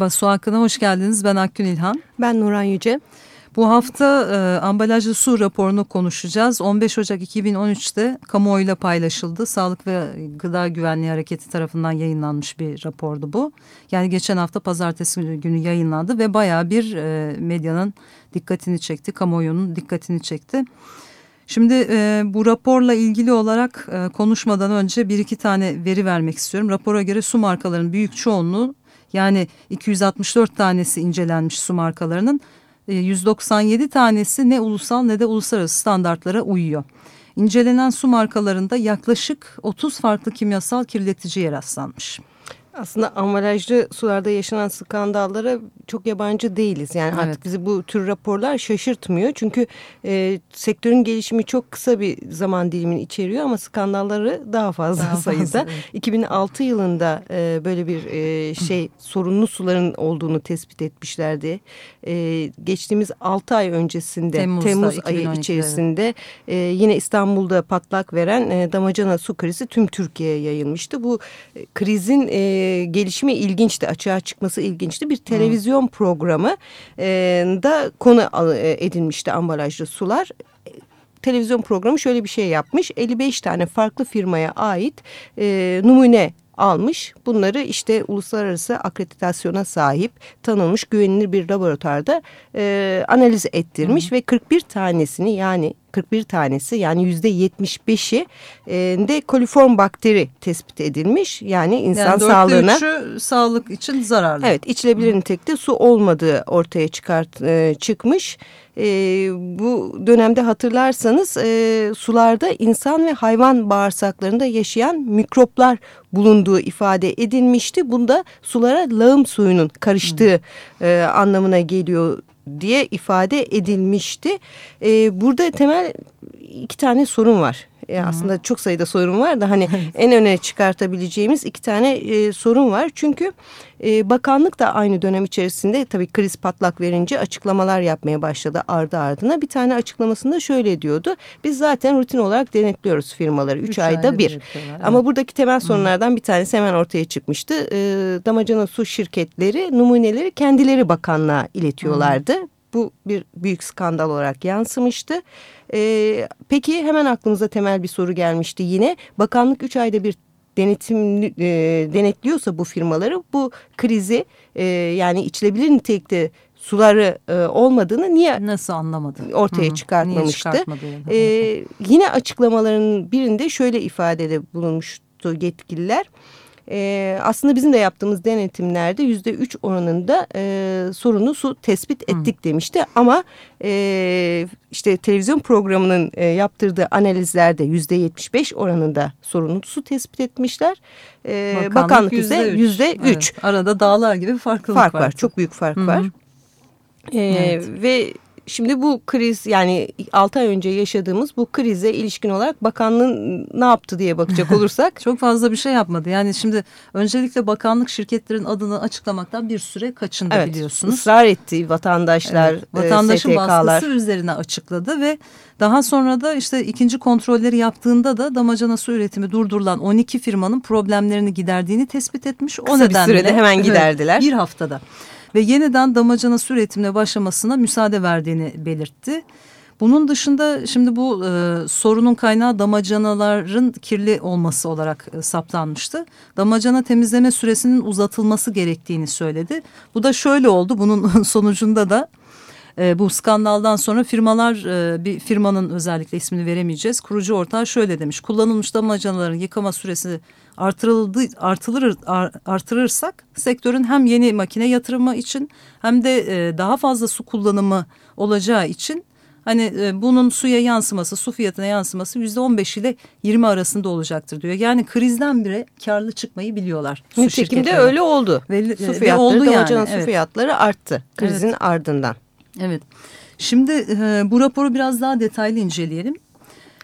Merhaba Su Hakkı'na hoş geldiniz. Ben Akgün İlhan. Ben Nuran Yüce. Bu hafta e, ambalajlı su raporunu konuşacağız. 15 Ocak 2013'te kamuoyuyla paylaşıldı. Sağlık ve Gıda Güvenliği Hareketi tarafından yayınlanmış bir rapordu bu. Yani geçen hafta pazartesi günü yayınlandı ve bayağı bir e, medyanın dikkatini çekti, kamuoyunun dikkatini çekti. Şimdi e, bu raporla ilgili olarak e, konuşmadan önce bir iki tane veri vermek istiyorum. Rapora göre su markalarının büyük çoğunluğu yani 264 tanesi incelenmiş su markalarının 197 e, tanesi ne ulusal ne de uluslararası standartlara uyuyor. İncelenen su markalarında yaklaşık 30 farklı kimyasal kirleticiye rastlanmış aslında ambalajlı sularda yaşanan skandallara çok yabancı değiliz. Yani evet. artık bizi bu tür raporlar şaşırtmıyor. Çünkü e, sektörün gelişimi çok kısa bir zaman dilimini içeriyor ama skandalları daha fazla daha sayıda. Fazla, evet. 2006 yılında e, böyle bir e, şey sorunlu suların olduğunu tespit etmişlerdi. E, geçtiğimiz 6 ay öncesinde Temmuz'da, Temmuz ayı içerisinde e, yine İstanbul'da patlak veren e, damacana su krizi tüm Türkiye'ye yayılmıştı. Bu e, krizin e, gelişimi ilginçti, açığa çıkması ilginçti. Bir televizyon hmm. programı e, da konu e, edinmişti ambalajlı sular televizyon programı şöyle bir şey yapmış. 55 tane farklı firmaya ait e, numune almış. Bunları işte uluslararası akreditasyona sahip tanınmış güvenilir bir laboratuvarda e, analiz ettirmiş Hı. ve 41 tanesini yani 41 tanesi yani yüzde 75'i e, de koliform bakteri tespit edilmiş. Yani insan yani sağlığına. Yani sağlık için zararlı. Evet içilebilir nitelikte su olmadığı ortaya çıkart, e, çıkmış. E, bu dönemde hatırlarsanız e, sularda insan ve hayvan bağırsaklarında yaşayan mikroplar bulunduğu ifade edilmişti. Bunda sulara lağım suyunun karıştığı e, anlamına geliyor diye ifade edilmişti. E, burada temel iki tane sorun var. E, aslında çok sayıda sorun var da hani en öne çıkartabileceğimiz iki tane e, sorun var. Çünkü e, bakanlık da aynı dönem içerisinde tabii kriz patlak verince açıklamalar yapmaya başladı ardı ardına. Bir tane açıklamasında şöyle diyordu. Biz zaten rutin olarak denetliyoruz firmaları. Üç, üç ayda bir. Evet. Ama buradaki temel sorunlardan bir tanesi hemen ortaya çıkmıştı. E, damacana su şirketleri numuneleri kendileri bakanlığa iletiyorlardı. Hı. Bu bir büyük skandal olarak yansımıştı. Ee, peki hemen aklımıza temel bir soru gelmişti yine. Bakanlık üç ayda bir denetim e, denetliyorsa bu firmaları bu krizi e, yani içilebilir nitelikte suları e, olmadığını niye nasıl anlamadı? ortaya Hı, çıkartmamıştı. Ee, yine açıklamaların birinde şöyle ifadede bulunmuştu yetkililer e, aslında bizim de yaptığımız denetimlerde yüzde üç oranında e, sorunu su tespit ettik Hı. demişti. Ama e, işte televizyon programının e, yaptırdığı analizlerde yüzde yetmiş beş oranında sorunu su tespit etmişler. E, bakanlık, bakanlık yüzde üç. Evet, arada dağlar gibi farklılık fark var. var. Çok büyük fark Hı -hı. var. E, evet. Ve Şimdi bu kriz yani 6 ay önce yaşadığımız bu krize ilişkin olarak bakanlığın ne yaptı diye bakacak olursak. Çok fazla bir şey yapmadı. Yani şimdi öncelikle bakanlık şirketlerin adını açıklamaktan bir süre kaçındı evet, biliyorsunuz. ısrar etti vatandaşlar, evet, Vatandaşın e, baskısı üzerine açıkladı ve daha sonra da işte ikinci kontrolleri yaptığında da damacana su üretimi durdurulan 12 firmanın problemlerini giderdiğini tespit etmiş. O Kısa nedenle, bir sürede hemen giderdiler. Evet, bir haftada ve yeniden damacana su üretimine başlamasına müsaade verdiğini belirtti. Bunun dışında şimdi bu e, sorunun kaynağı damacanaların kirli olması olarak e, saptanmıştı. Damacana temizleme süresinin uzatılması gerektiğini söyledi. Bu da şöyle oldu. Bunun sonucunda da e, bu skandaldan sonra firmalar e, bir firmanın özellikle ismini veremeyeceğiz. Kurucu ortağı şöyle demiş. Kullanılmış damacanaların yıkama süresi artırıldı, artırılır, artırırsak sektörün hem yeni makine yatırımı için hem de e, daha fazla su kullanımı olacağı için Hani e, bunun suya yansıması, su fiyatına yansıması yüzde on beş ile yirmi arasında olacaktır diyor. Yani krizden bile karlı çıkmayı biliyorlar. Nitekim de öyle oldu. Ve, su fiyatları, oldu yani. su evet. fiyatları arttı krizin evet. ardından. Evet. Şimdi e, bu raporu biraz daha detaylı inceleyelim.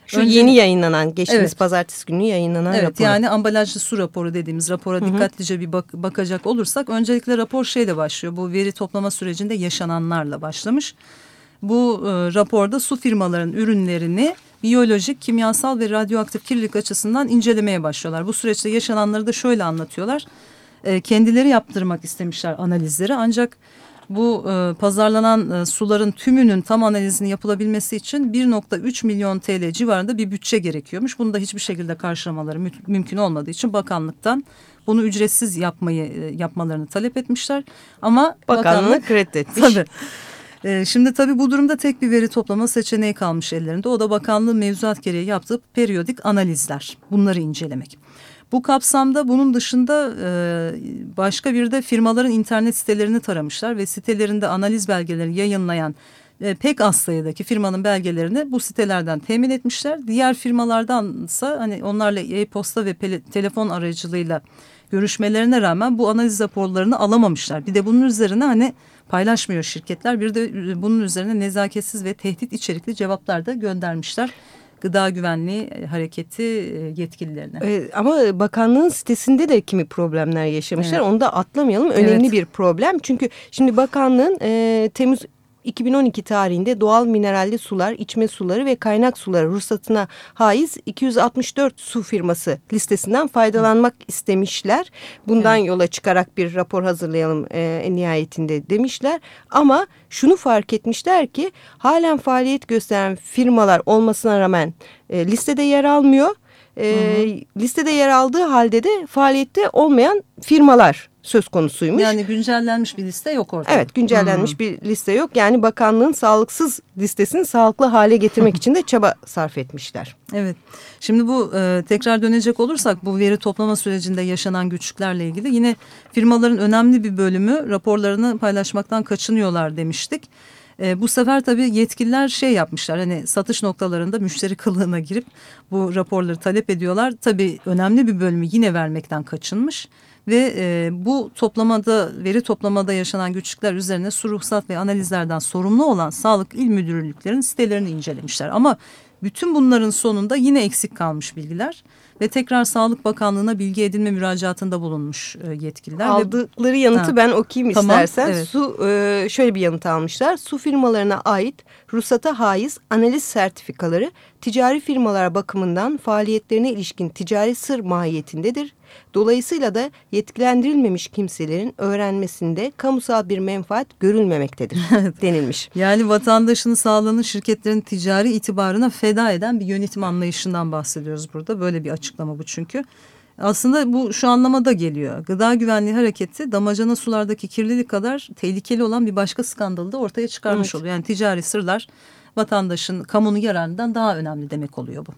Şu Önce, yeni yayınlanan, geçtiğimiz evet. pazartesi günü yayınlanan evet, rapor. Yani ambalajlı su raporu dediğimiz rapora Hı -hı. dikkatlice bir bak bakacak olursak öncelikle rapor şeyle başlıyor. Bu veri toplama sürecinde yaşananlarla başlamış. Bu e, raporda su firmaların ürünlerini biyolojik, kimyasal ve radyoaktif kirlilik açısından incelemeye başlıyorlar. Bu süreçte yaşananları da şöyle anlatıyorlar. E, kendileri yaptırmak istemişler analizleri ancak bu e, pazarlanan e, suların tümünün tam analizini yapılabilmesi için 1.3 milyon TL civarında bir bütçe gerekiyormuş. Bunu da hiçbir şekilde karşılamaları mü mümkün olmadığı için bakanlıktan bunu ücretsiz yapmayı e, yapmalarını talep etmişler. Ama bakanlık, bakanlık reddetmiş. Tabii. E, şimdi tabii bu durumda tek bir veri toplama seçeneği kalmış ellerinde. O da bakanlığın mevzuat gereği yaptığı periyodik analizler. Bunları incelemek. Bu kapsamda bunun dışında e, başka bir de firmaların internet sitelerini taramışlar ve sitelerinde analiz belgeleri yayınlayan e, pek az sayıdaki firmanın belgelerini bu sitelerden temin etmişler. Diğer firmalardansa hani onlarla e-posta ve telefon aracılığıyla görüşmelerine rağmen bu analiz raporlarını alamamışlar. Bir de bunun üzerine hani paylaşmıyor şirketler. Bir de e, bunun üzerine nezaketsiz ve tehdit içerikli cevaplar da göndermişler. Gıda Güvenliği e, Hareketi e, yetkililerine. Ee, ama bakanlığın sitesinde de kimi problemler yaşamışlar. Evet. Onu da atlamayalım. Önemli evet. bir problem. Çünkü şimdi bakanlığın e, Temmuz 2012 tarihinde doğal mineralli sular, içme suları ve kaynak suları ruhsatına haiz 264 su firması listesinden faydalanmak Hı. istemişler. Bundan evet. yola çıkarak bir rapor hazırlayalım e, nihayetinde demişler. Ama şunu fark etmişler ki halen faaliyet gösteren firmalar olmasına rağmen e, listede yer almıyor. E, listede yer aldığı halde de faaliyette olmayan firmalar söz konusuymuş. Yani güncellenmiş bir liste yok orada. Evet güncellenmiş hmm. bir liste yok. Yani bakanlığın sağlıksız listesini sağlıklı hale getirmek için de çaba sarf etmişler. Evet. Şimdi bu e, tekrar dönecek olursak bu veri toplama sürecinde yaşanan güçlüklerle ilgili yine firmaların önemli bir bölümü raporlarını paylaşmaktan kaçınıyorlar demiştik. E, bu sefer tabii yetkililer şey yapmışlar hani satış noktalarında müşteri kılığına girip bu raporları talep ediyorlar. Tabii önemli bir bölümü yine vermekten kaçınmış ve e, bu toplamada veri toplamada yaşanan güçlükler üzerine su ruhsat ve analizlerden sorumlu olan sağlık il müdürlüklerinin sitelerini incelemişler. Ama bütün bunların sonunda yine eksik kalmış bilgiler ve tekrar Sağlık Bakanlığı'na bilgi edinme müracaatında bulunmuş e, yetkililer. Aldıkları ve, yanıtı ha, ben okuyayım tamam, istersen. Evet. Su e, şöyle bir yanıt almışlar. Su firmalarına ait ruhsata haiz analiz sertifikaları ticari firmalar bakımından faaliyetlerine ilişkin ticari sır mahiyetindedir. Dolayısıyla da yetkilendirilmemiş kimselerin öğrenmesinde kamusal bir menfaat görülmemektedir denilmiş. Yani vatandaşın sağlığını şirketlerin ticari itibarına feda eden bir yönetim anlayışından bahsediyoruz burada. Böyle bir açıklama bu çünkü. Aslında bu şu anlamada geliyor. Gıda güvenliği hareketi damacana sulardaki kirlilik kadar tehlikeli olan bir başka skandalı da ortaya çıkarmış evet. oluyor. Yani ticari sırlar vatandaşın kamunun yararından daha önemli demek oluyor bu.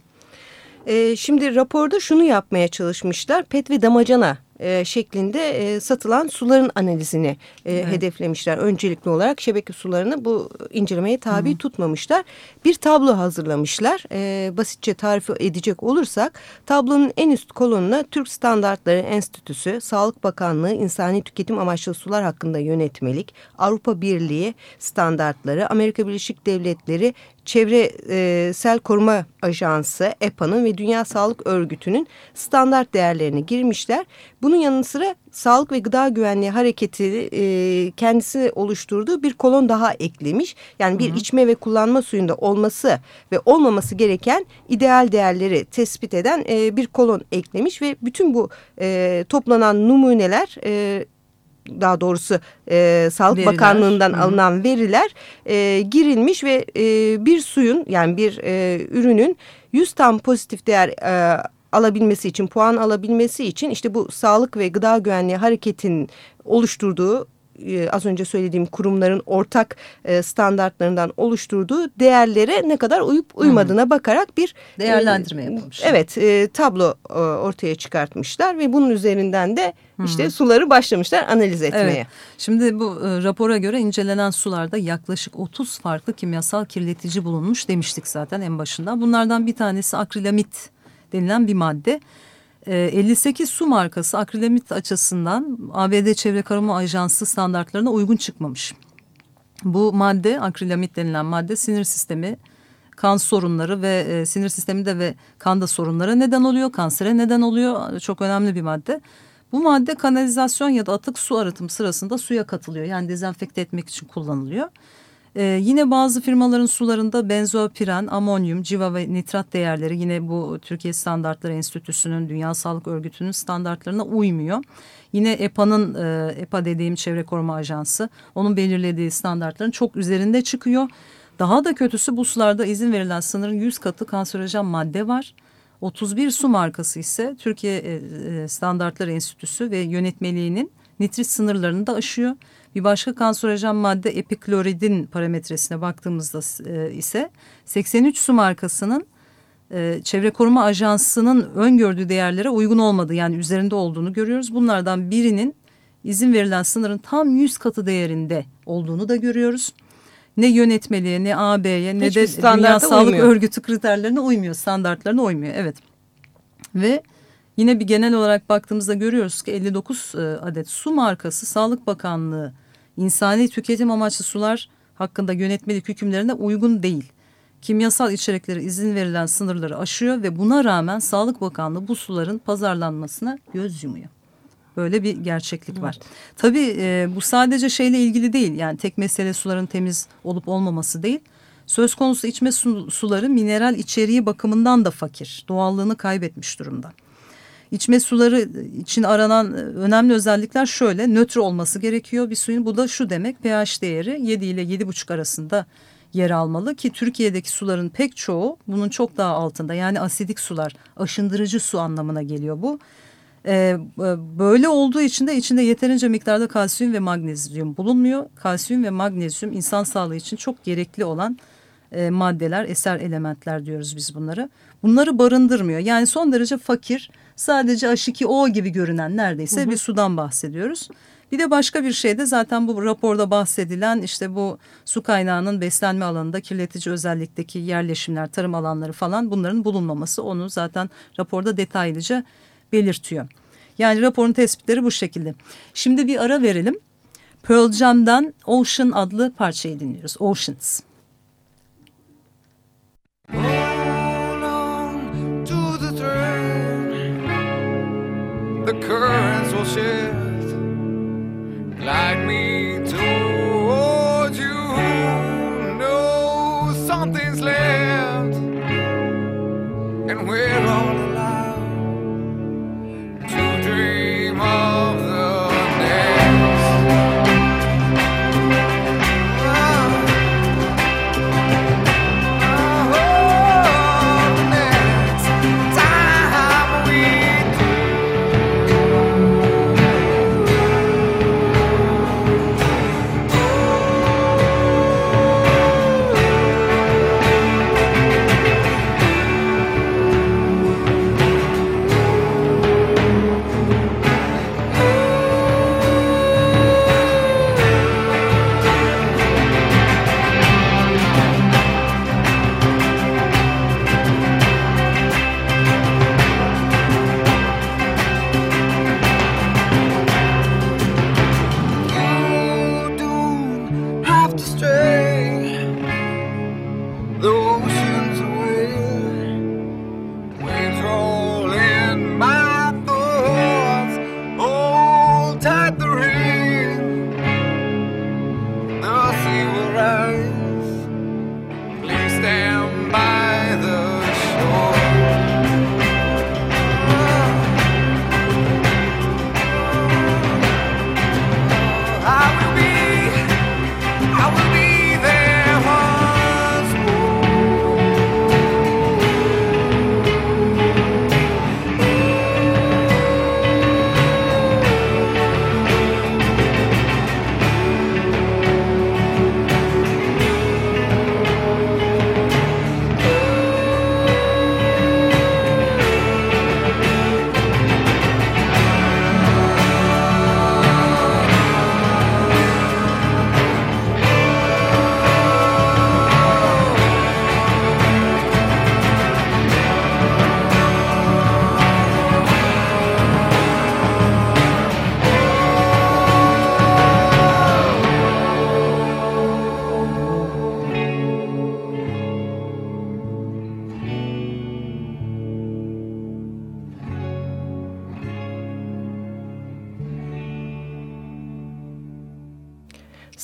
Ee, şimdi raporda şunu yapmaya çalışmışlar. PET ve damacana e, şeklinde e, satılan suların analizini e, evet. hedeflemişler. Öncelikli olarak şebeke sularını bu incelemeye tabi Hı. tutmamışlar. Bir tablo hazırlamışlar. E, basitçe tarif edecek olursak tablonun en üst kolonuna Türk Standartları Enstitüsü, Sağlık Bakanlığı İnsani Tüketim Amaçlı Sular Hakkında Yönetmelik, Avrupa Birliği standartları, Amerika Birleşik Devletleri Çevresel Koruma Ajansı, EPA'nın ve Dünya Sağlık Örgütü'nün standart değerlerini girmişler. Bunun yanı sıra Sağlık ve Gıda Güvenliği Hareketi e, kendisi oluşturduğu bir kolon daha eklemiş. Yani bir Hı -hı. içme ve kullanma suyunda olması ve olmaması gereken ideal değerleri tespit eden e, bir kolon eklemiş ve bütün bu e, toplanan numuneler... E, daha doğrusu e, Sağlık veriler. Bakanlığı'ndan Hı. alınan veriler e, girilmiş ve e, bir suyun yani bir e, ürünün 100 tam pozitif değer e, alabilmesi için puan alabilmesi için işte bu sağlık ve gıda güvenliği hareketinin oluşturduğu e, az önce söylediğim kurumların ortak e, standartlarından oluşturduğu değerlere ne kadar uyup uymadığına hmm. bakarak bir değerlendirme e, yapılmış. Evet tablo ortaya çıkartmışlar ve bunun üzerinden de işte hmm. suları başlamışlar analiz etmeye. Evet. Şimdi bu rapora göre incelenen sularda yaklaşık 30 farklı kimyasal kirletici bulunmuş demiştik zaten en başından. Bunlardan bir tanesi akrilamit denilen bir madde. 58 ee, su markası akrilamit açısından ABD Çevre Koruma Ajansı standartlarına uygun çıkmamış. Bu madde akrilamit denilen madde sinir sistemi kan sorunları ve e, sinir sisteminde ve kanda sorunlara neden oluyor, kansere neden oluyor. Çok önemli bir madde. Bu madde kanalizasyon ya da atık su arıtım sırasında suya katılıyor. Yani dezenfekte etmek için kullanılıyor. Ee, yine bazı firmaların sularında benzopiren, amonyum, civa ve nitrat değerleri yine bu Türkiye Standartları Enstitüsü'nün, Dünya Sağlık Örgütü'nün standartlarına uymuyor. Yine EPA'nın, e, EPA dediğim Çevre Koruma Ajansı, onun belirlediği standartların çok üzerinde çıkıyor. Daha da kötüsü bu sularda izin verilen sınırın 100 katı kanserojen madde var. 31 su markası ise Türkiye e, e, Standartları Enstitüsü ve yönetmeliğinin nitrit sınırlarını da aşıyor. Bir başka kanserojen madde epikloridin parametresine baktığımızda e, ise 83 su markasının e, Çevre Koruma Ajansı'nın öngördüğü değerlere uygun olmadığı yani üzerinde olduğunu görüyoruz. Bunlardan birinin izin verilen sınırın tam 100 katı değerinde olduğunu da görüyoruz. Ne yönetmeliğe ne AB'ye ne de Dünya Sağlık uymuyor. Örgütü kriterlerine uymuyor, standartlarına uymuyor. Evet. Ve Yine bir genel olarak baktığımızda görüyoruz ki 59 e, adet su markası Sağlık Bakanlığı insani tüketim amaçlı sular hakkında yönetmelik hükümlerine uygun değil. Kimyasal içerikleri izin verilen sınırları aşıyor ve buna rağmen Sağlık Bakanlığı bu suların pazarlanmasına göz yumuyor. Böyle bir gerçeklik evet. var. Tabii e, bu sadece şeyle ilgili değil. Yani tek mesele suların temiz olup olmaması değil. Söz konusu içme su, suları mineral içeriği bakımından da fakir. Doğallığını kaybetmiş durumda. İçme suları için aranan önemli özellikler şöyle. Nötr olması gerekiyor bir suyun. Bu da şu demek pH değeri 7 ile 7,5 arasında yer almalı ki Türkiye'deki suların pek çoğu bunun çok daha altında. Yani asidik sular, aşındırıcı su anlamına geliyor bu. Ee, böyle olduğu için de içinde yeterince miktarda kalsiyum ve magnezyum bulunmuyor. Kalsiyum ve magnezyum insan sağlığı için çok gerekli olan e, maddeler, eser elementler diyoruz biz bunları. Bunları barındırmıyor. Yani son derece fakir, sadece H2O gibi görünen neredeyse hı hı. bir sudan bahsediyoruz. Bir de başka bir şey de zaten bu raporda bahsedilen işte bu su kaynağının beslenme alanında kirletici özellikteki yerleşimler, tarım alanları falan bunların bulunmaması onu zaten raporda detaylıca belirtiyor. Yani raporun tespitleri bu şekilde. Şimdi bir ara verelim. Pearl Jam'dan Ocean adlı parçayı dinliyoruz. Oceans. 是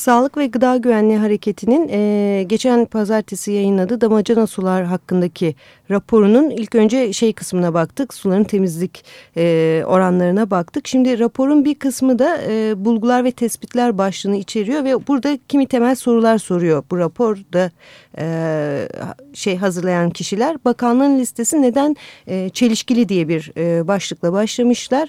Sağlık ve Gıda Güvenliği Hareketi'nin e, geçen pazartesi yayınladığı damacana sular hakkındaki raporunun ilk önce şey kısmına baktık. Suların temizlik e, oranlarına baktık. Şimdi raporun bir kısmı da e, bulgular ve tespitler başlığını içeriyor ve burada kimi temel sorular soruyor. Bu raporda e, şey hazırlayan kişiler bakanlığın listesi neden e, çelişkili diye bir e, başlıkla başlamışlar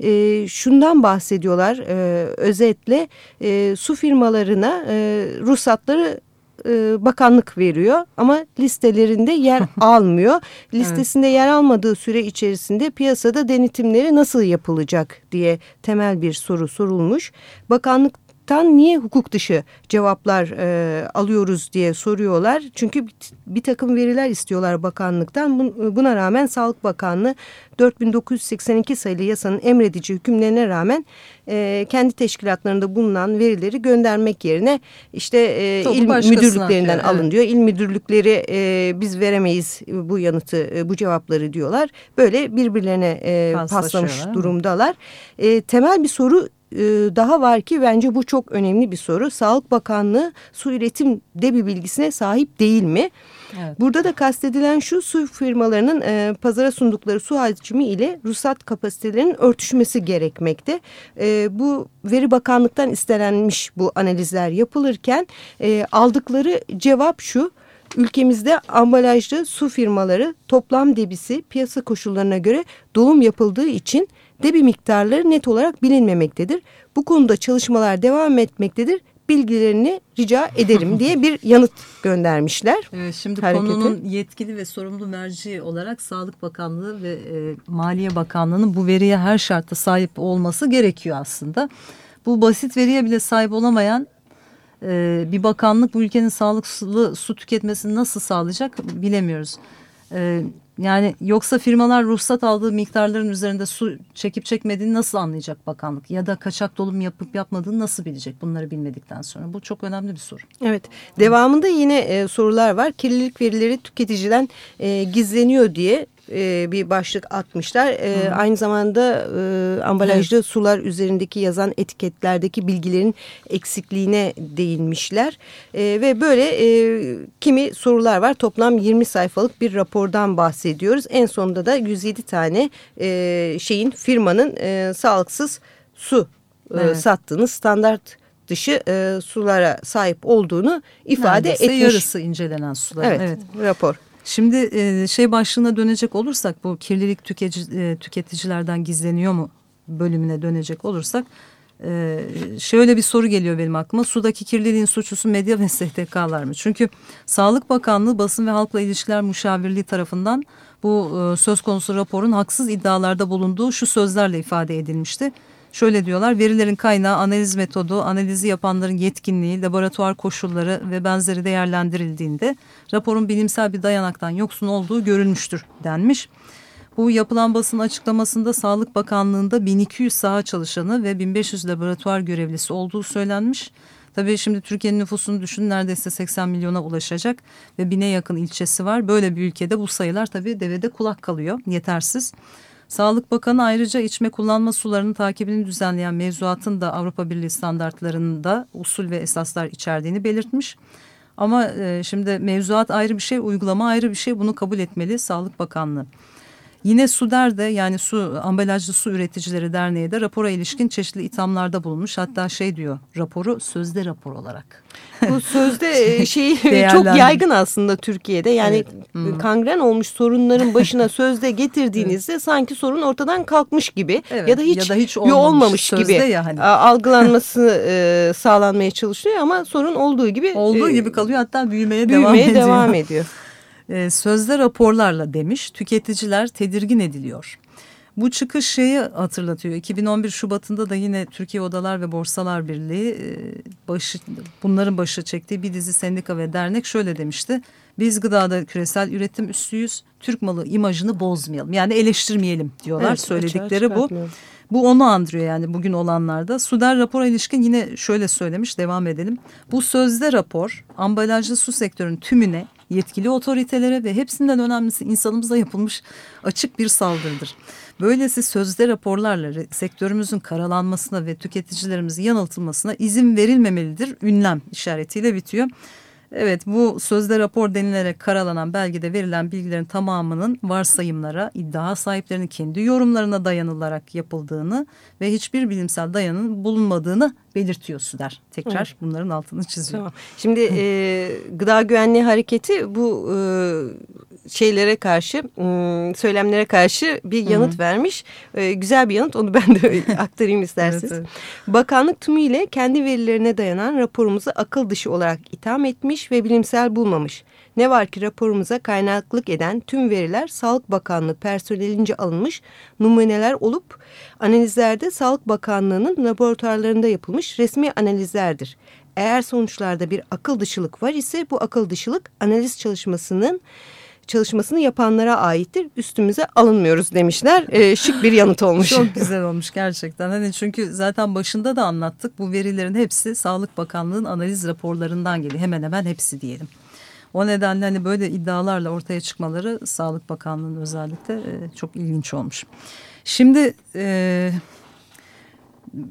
e, şundan bahsediyorlar e, özetle e, su firmalarına e, ruhsatları e, bakanlık veriyor ama listelerinde yer almıyor. Listesinde evet. yer almadığı süre içerisinde piyasada denetimleri nasıl yapılacak diye temel bir soru sorulmuş. Bakanlık bakanlıktan niye hukuk dışı cevaplar e, alıyoruz diye soruyorlar. Çünkü bir, takım veriler istiyorlar bakanlıktan. Buna rağmen Sağlık Bakanlığı 4982 sayılı yasanın emredici hükümlerine rağmen e, kendi teşkilatlarında bulunan verileri göndermek yerine işte e, il müdürlüklerinden yani. alın diyor. İl müdürlükleri e, biz veremeyiz bu yanıtı e, bu cevapları diyorlar. Böyle birbirlerine e, paslamış durumdalar. E, temel bir soru e, daha var ki bence bu çok önemli bir soru. Sağlık Bakanlığı su üretim debi bilgisine sahip değil mi? Evet. Burada da kastedilen şu su firmalarının e, pazara sundukları su hacmi ile ruhsat kapasitelerinin örtüşmesi gerekmekte. E, bu veri bakanlıktan istenenmiş bu analizler yapılırken e, aldıkları cevap şu. Ülkemizde ambalajlı su firmaları toplam debisi piyasa koşullarına göre dolum yapıldığı için debi miktarları net olarak bilinmemektedir. Bu konuda çalışmalar devam etmektedir. Bilgilerini rica ederim diye bir yanıt göndermişler. Evet, şimdi harekete. konunun yetkili ve sorumlu merci olarak Sağlık Bakanlığı ve e, Maliye Bakanlığı'nın bu veriye her şartta sahip olması gerekiyor aslında. Bu basit veriye bile sahip olamayan e, bir bakanlık bu ülkenin sağlıklı su tüketmesini nasıl sağlayacak bilemiyoruz. E, yani yoksa firmalar ruhsat aldığı miktarların üzerinde su çekip çekmediğini nasıl anlayacak bakanlık? Ya da kaçak dolum yapıp yapmadığını nasıl bilecek bunları bilmedikten sonra? Bu çok önemli bir soru. Evet. Devamında yine e, sorular var. Kirlilik verileri tüketiciden e, gizleniyor diye e, bir başlık atmışlar. E, aynı zamanda e, ambalajlı evet. sular üzerindeki yazan etiketlerdeki bilgilerin eksikliğine değinmişler. E, ve böyle e, kimi sorular var. Toplam 20 sayfalık bir rapordan bahsediyoruz. En sonunda da 107 tane e, şeyin firmanın e, sağlıksız su e, evet. sattığını standart dışı e, sulara sahip olduğunu ifade Neredeyse etmiş. yarısı incelenen sular. Evet, evet rapor. Şimdi e, şey başlığına dönecek olursak bu kirlilik tüketici, e, tüketicilerden gizleniyor mu bölümüne dönecek olursak e, şöyle bir soru geliyor benim aklıma. Sudaki kirliliğin suçlusu medya ve STK'lar mı? Çünkü Sağlık Bakanlığı Basın ve Halkla İlişkiler Müşavirliği tarafından bu söz konusu raporun haksız iddialarda bulunduğu şu sözlerle ifade edilmişti. Şöyle diyorlar verilerin kaynağı analiz metodu, analizi yapanların yetkinliği, laboratuvar koşulları ve benzeri değerlendirildiğinde raporun bilimsel bir dayanaktan yoksun olduğu görülmüştür denmiş. Bu yapılan basın açıklamasında Sağlık Bakanlığı'nda 1200 saha çalışanı ve 1500 laboratuvar görevlisi olduğu söylenmiş. Tabii şimdi Türkiye'nin nüfusunu düşün neredeyse 80 milyona ulaşacak ve bine yakın ilçesi var. Böyle bir ülkede bu sayılar tabii devede kulak kalıyor yetersiz. Sağlık Bakanı ayrıca içme kullanma sularının takibini düzenleyen mevzuatın da Avrupa Birliği standartlarında usul ve esaslar içerdiğini belirtmiş. Ama e, şimdi mevzuat ayrı bir şey, uygulama ayrı bir şey. Bunu kabul etmeli Sağlık Bakanlığı. Yine SUDER de yani su ambalajlı su üreticileri derneği de rapora ilişkin çeşitli ithamlarda bulunmuş. Hatta şey diyor raporu sözde rapor olarak. Bu sözde şey çok yaygın aslında Türkiye'de. Yani evet. hmm. kangren olmuş sorunların başına sözde getirdiğinizde evet. sanki sorun ortadan kalkmış gibi evet. ya da hiç, ya da hiç olmamış, olmamış gibi ya hani. algılanması e, sağlanmaya çalışıyor ama sorun olduğu gibi olduğu e, gibi kalıyor hatta büyümeye, büyümeye devam ediyor. Devam ediyor. E, sözde raporlarla demiş tüketiciler tedirgin ediliyor. Bu çıkış şeyi hatırlatıyor. 2011 Şubat'ında da yine Türkiye Odalar ve Borsalar Birliği e, başı, bunların başı çektiği bir dizi sendika ve dernek şöyle demişti. Biz gıdada küresel üretim üstüyüz. Türk malı imajını bozmayalım. Yani eleştirmeyelim diyorlar. Evet, Söyledikleri bu. Bu onu andırıyor yani bugün olanlarda. Suder rapora ilişkin yine şöyle söylemiş devam edelim. Bu sözde rapor ambalajlı su sektörünün tümüne yetkili otoritelere ve hepsinden önemlisi insanımıza yapılmış açık bir saldırıdır. Böylesi sözde raporlarla sektörümüzün karalanmasına ve tüketicilerimizin yanıltılmasına izin verilmemelidir. Ünlem işaretiyle bitiyor. Evet bu sözde rapor denilerek karalanan belgede verilen bilgilerin tamamının varsayımlara, iddia sahiplerinin kendi yorumlarına dayanılarak yapıldığını ve hiçbir bilimsel dayanın bulunmadığını belirtiyor Süder. Tekrar evet. bunların altını çiziyor. Tamam. Şimdi e, Gıda Güvenliği Hareketi bu e, şeylere karşı, söylemlere karşı bir yanıt Hı -hı. vermiş. E, güzel bir yanıt onu ben de aktarayım isterseniz. evet, evet. Bakanlık tümüyle kendi verilerine dayanan raporumuzu akıl dışı olarak itham etmiş ve bilimsel bulmamış. Ne var ki raporumuza kaynaklık eden tüm veriler Sağlık Bakanlığı personelince alınmış numuneler olup analizlerde Sağlık Bakanlığı'nın laboratuvarlarında yapılmış resmi analizlerdir. Eğer sonuçlarda bir akıl dışılık var ise bu akıl dışılık analiz çalışmasının çalışmasını yapanlara aittir. Üstümüze alınmıyoruz demişler. E, şık bir yanıt olmuş. Çok güzel olmuş gerçekten. Hani çünkü zaten başında da anlattık. Bu verilerin hepsi Sağlık Bakanlığı'nın analiz raporlarından geliyor. Hemen hemen hepsi diyelim. O nedenle hani böyle iddialarla ortaya çıkmaları Sağlık Bakanlığı'nın özellikle e, çok ilginç olmuş. Şimdi e,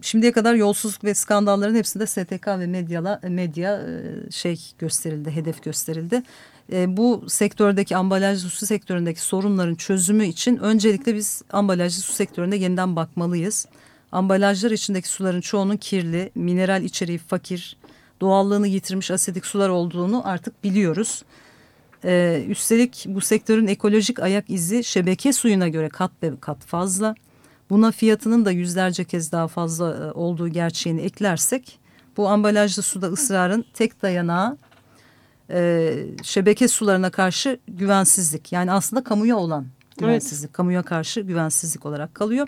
şimdiye kadar yolsuzluk ve skandalların hepsinde STK ve medyala, medya e, şey gösterildi, hedef gösterildi. E, bu sektördeki ambalajlı su sektöründeki sorunların çözümü için öncelikle biz ambalajlı su sektöründe yeniden bakmalıyız. Ambalajlar içindeki suların çoğunun kirli, mineral içeriği fakir, doğallığını yitirmiş asidik sular olduğunu artık biliyoruz. Ee, üstelik bu sektörün ekolojik ayak izi şebeke suyuna göre kat be kat fazla. Buna fiyatının da yüzlerce kez daha fazla e, olduğu gerçeğini eklersek bu ambalajlı suda ısrarın tek dayanağı e, şebeke sularına karşı güvensizlik. Yani aslında kamuya olan güvensizlik, evet. kamuya karşı güvensizlik olarak kalıyor.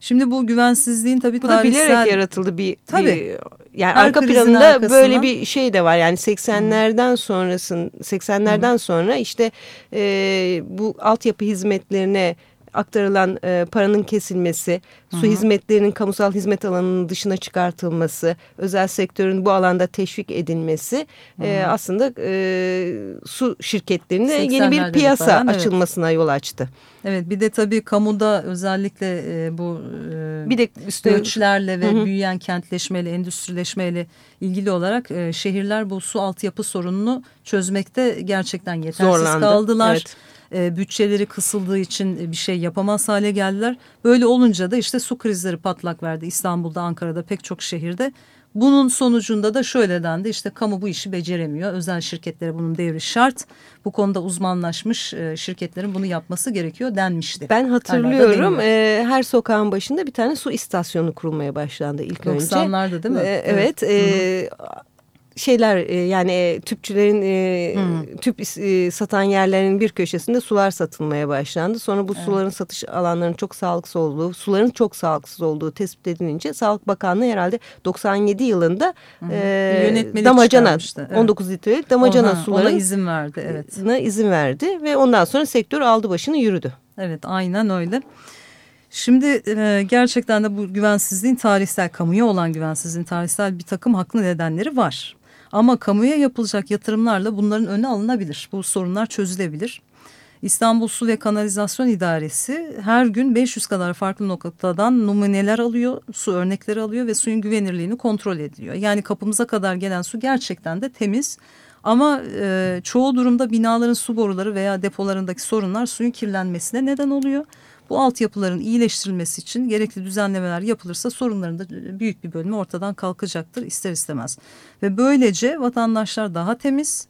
Şimdi bu güvensizliğin tabii bu tarihsel... Bu da bilerek yaratıldı bir... Tabii. Bir, yani Her arka planında arkasına... böyle bir şey de var. Yani 80'lerden sonrasın 80'lerden sonra işte e, bu altyapı hizmetlerine aktarılan e, paranın kesilmesi, Hı -hı. su hizmetlerinin kamusal hizmet alanının dışına çıkartılması, özel sektörün bu alanda teşvik edilmesi e, aslında e, su şirketlerine yeni bir piyasa falan, açılmasına evet. yol açtı. Evet bir de tabii kamuda özellikle e, bu e, bir de üstü, göçlerle ve hı hı. büyüyen kentleşmeyle, endüstrileşmeyle ilgili olarak e, şehirler bu su altyapı sorununu çözmekte gerçekten yetersiz Zorlandı. kaldılar. Evet e, bütçeleri kısıldığı için bir şey yapamaz hale geldiler. Böyle olunca da işte su krizleri patlak verdi İstanbul'da, Ankara'da pek çok şehirde. Bunun sonucunda da şöyle dendi işte kamu bu işi beceremiyor. Özel şirketlere bunun devri şart. Bu konuda uzmanlaşmış e, şirketlerin bunu yapması gerekiyor denmişti. Ben hatırlıyorum e, her sokağın başında bir tane su istasyonu kurulmaya başlandı ilk 90'larda önce. 90'larda değil mi? E, evet. evet. E, şeyler e, yani e, tüpçülerin e, hmm. tüp e, satan yerlerin bir köşesinde sular satılmaya başlandı. Sonra bu evet. suların satış alanlarının çok sağlıksız olduğu, suların çok sağlıksız olduğu tespit edilince Sağlık Bakanlığı herhalde 97 yılında hmm. e, damacana evet. 19 litrelik damacana ona izin verdi. Evet. izin verdi ve ondan sonra sektör aldı başını yürüdü. Evet aynen öyle. Şimdi e, gerçekten de bu güvensizliğin tarihsel, kamuya olan güvensizliğin tarihsel bir takım haklı nedenleri var. Ama kamuya yapılacak yatırımlarla bunların önü alınabilir. Bu sorunlar çözülebilir. İstanbul Su ve Kanalizasyon İdaresi her gün 500 kadar farklı noktadan numuneler alıyor, su örnekleri alıyor ve suyun güvenirliğini kontrol ediyor. Yani kapımıza kadar gelen su gerçekten de temiz. Ama e, çoğu durumda binaların su boruları veya depolarındaki sorunlar suyun kirlenmesine neden oluyor. Bu altyapıların iyileştirilmesi için gerekli düzenlemeler yapılırsa sorunların da büyük bir bölümü ortadan kalkacaktır ister istemez. Ve böylece vatandaşlar daha temiz,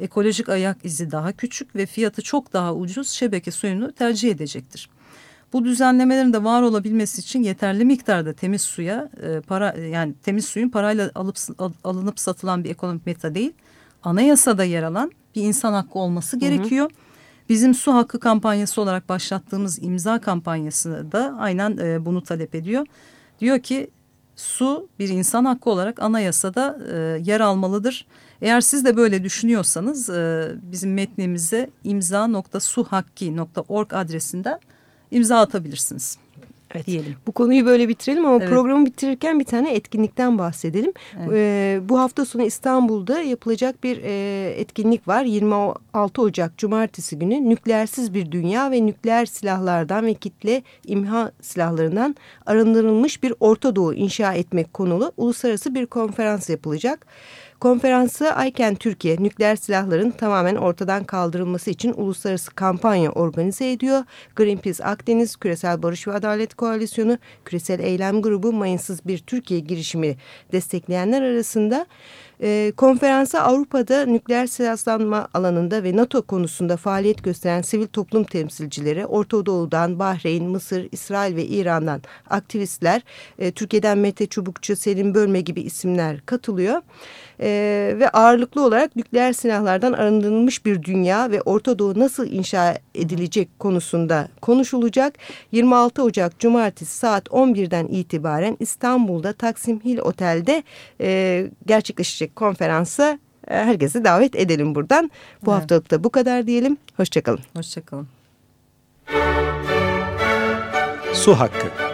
ekolojik ayak izi daha küçük ve fiyatı çok daha ucuz şebeke suyunu tercih edecektir. Bu düzenlemelerin de var olabilmesi için yeterli miktarda temiz suya e, para yani temiz suyun parayla alıp alınıp satılan bir ekonomik meta değil, anayasada yer alan bir insan hakkı olması gerekiyor. Hı hı. Bizim su hakkı kampanyası olarak başlattığımız imza kampanyası da aynen e, bunu talep ediyor. Diyor ki su bir insan hakkı olarak anayasada e, yer almalıdır. Eğer siz de böyle düşünüyorsanız e, bizim metnimize imza.suhakki.org adresinden imza atabilirsiniz. Evet. diyelim. Bu konuyu böyle bitirelim ama evet. programı bitirirken bir tane etkinlikten bahsedelim. Evet. Ee, bu hafta sonu İstanbul'da yapılacak bir e, etkinlik var. 26 Ocak Cumartesi günü nükleersiz bir dünya ve nükleer silahlardan ve kitle imha silahlarından arındırılmış bir Orta Doğu inşa etmek konulu uluslararası bir konferans yapılacak. Konferansı Ayken Türkiye nükleer silahların tamamen ortadan kaldırılması için uluslararası kampanya organize ediyor. Greenpeace Akdeniz, Küresel Barış ve Adalet Koalisyonu, Küresel Eylem Grubu, Mayınsız Bir Türkiye girişimi destekleyenler arasında e, konferansa Avrupa'da nükleer silahlanma alanında ve NATO konusunda faaliyet gösteren sivil toplum temsilcileri, Orta Doğu'dan, Bahreyn, Mısır, İsrail ve İran'dan aktivistler, e, Türkiye'den Mete Çubukçu, Selim Bölme gibi isimler katılıyor. E, ve ağırlıklı olarak nükleer silahlardan arındırılmış bir dünya ve Orta Doğu nasıl inşa edilecek konusunda konuşulacak. 26 Ocak Cumartesi saat 11'den itibaren İstanbul'da Taksim Hill Otel'de e, gerçekleşecek konferansa e, herkesi davet edelim buradan. Bu evet. haftalık da bu kadar diyelim. Hoşçakalın. Hoşçakalın. Su Hakkı